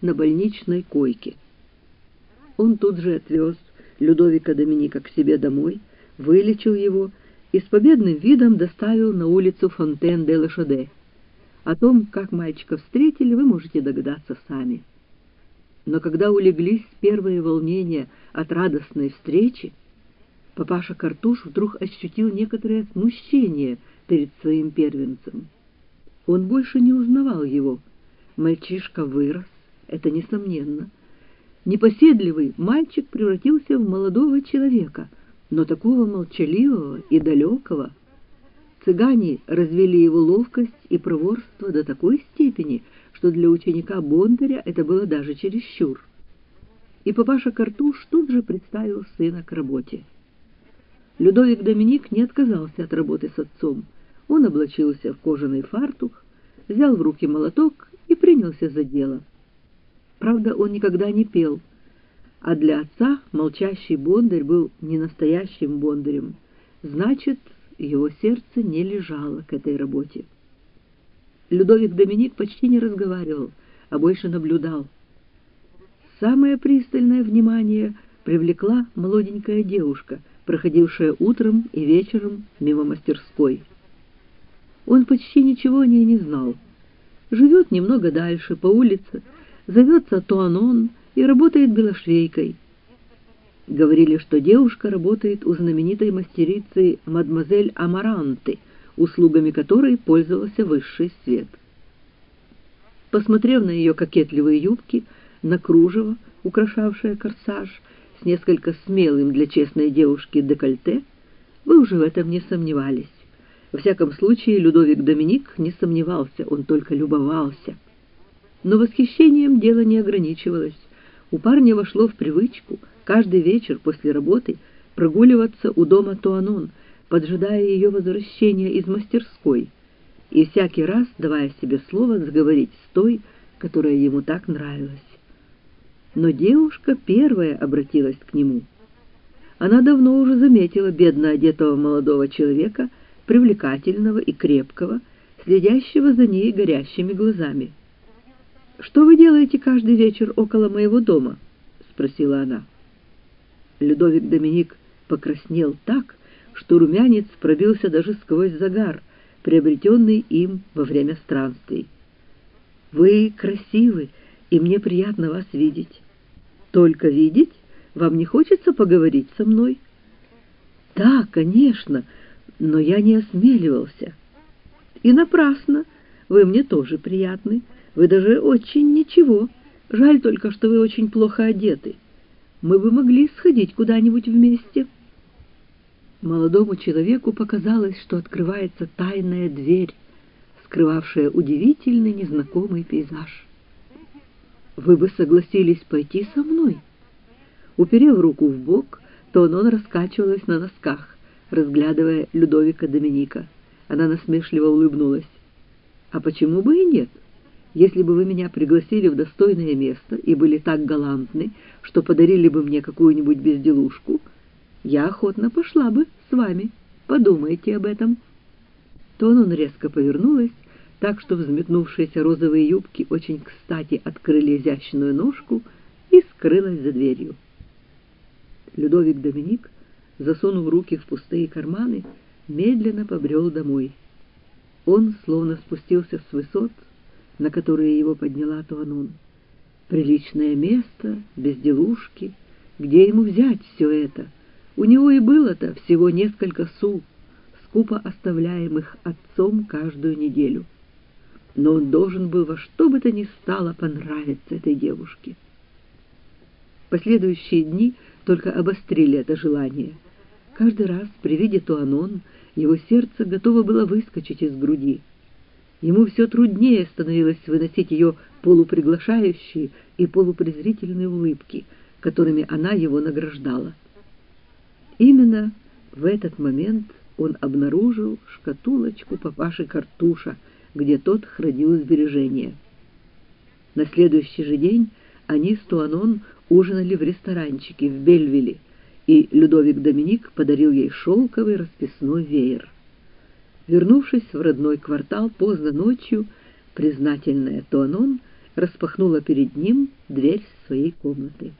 на больничной койке. Он тут же отвез Людовика Доминика к себе домой, вылечил его и с победным видом доставил на улицу Фонтен-де-Лошаде. О том, как мальчика встретили, вы можете догадаться сами. Но когда улеглись первые волнения от радостной встречи, папаша Картуш вдруг ощутил некоторое смущение перед своим первенцем. Он больше не узнавал его. Мальчишка вырос, это несомненно. Непоседливый мальчик превратился в молодого человека, но такого молчаливого и далекого. Цыгане развели его ловкость и проворство до такой степени, что для ученика Бондаря это было даже чересчур. И папаша Картуш тут же представил сына к работе. Людовик Доминик не отказался от работы с отцом. Он облачился в кожаный фартук, взял в руки молоток и принялся за дело. Правда, он никогда не пел, а для отца молчащий Бондарь был не настоящим Бондарем. Значит, его сердце не лежало к этой работе. Людовик Доминик почти не разговаривал, а больше наблюдал. Самое пристальное внимание привлекла молоденькая девушка, проходившая утром и вечером мимо мастерской. Он почти ничего о ней не знал. Живет немного дальше, по улице, зовется Туанон и работает белошвейкой. Говорили, что девушка работает у знаменитой мастерицы мадемуазель Амаранты, услугами которой пользовался высший свет. Посмотрев на ее кокетливые юбки, на кружево, украшавшее корсаж, с несколько смелым для честной девушки декольте, вы уже в этом не сомневались. Во всяком случае, Людовик Доминик не сомневался, он только любовался. Но восхищением дело не ограничивалось. У парня вошло в привычку каждый вечер после работы прогуливаться у дома Туанон, поджидая ее возвращения из мастерской, и всякий раз давая себе слово заговорить с той, которая ему так нравилась. Но девушка первая обратилась к нему. Она давно уже заметила бедно одетого молодого человека, привлекательного и крепкого, следящего за ней горящими глазами. «Что вы делаете каждый вечер около моего дома?» — спросила она. Людовик Доминик покраснел так, что румянец пробился даже сквозь загар, приобретенный им во время странствий. «Вы красивы, и мне приятно вас видеть. Только видеть? Вам не хочется поговорить со мной?» «Да, конечно, но я не осмеливался». «И напрасно. Вы мне тоже приятны. Вы даже очень ничего. Жаль только, что вы очень плохо одеты. Мы бы могли сходить куда-нибудь вместе». Молодому человеку показалось, что открывается тайная дверь, скрывавшая удивительный незнакомый пейзаж. «Вы бы согласились пойти со мной?» Уперев руку в бок, Тонон раскачивалась на носках, разглядывая Людовика Доминика. Она насмешливо улыбнулась. «А почему бы и нет? Если бы вы меня пригласили в достойное место и были так галантны, что подарили бы мне какую-нибудь безделушку, я охотно пошла бы с вами. Подумайте об этом». Тонон резко повернулась, так что взметнувшиеся розовые юбки очень кстати открыли изящную ножку и скрылась за дверью. Людовик Доминик, засунув руки в пустые карманы, медленно побрел домой. Он словно спустился с высот, на которые его подняла Туанон. Приличное место, безделушки. Где ему взять все это? У него и было-то всего несколько су, скупо оставляемых отцом каждую неделю. Но он должен был во что бы то ни стало понравиться этой девушке. Последующие дни только обострили это желание. Каждый раз при виде Туанон его сердце готово было выскочить из груди. Ему все труднее становилось выносить ее полуприглашающие и полупрезрительные улыбки, которыми она его награждала. Именно в этот момент он обнаружил шкатулочку папаши Картуша, где тот хранил сбережения. На следующий же день они с Туанон ужинали в ресторанчике в Бельвилле, и Людовик Доминик подарил ей шелковый расписной веер. Вернувшись в родной квартал поздно ночью, признательная Туанон распахнула перед ним дверь своей комнаты.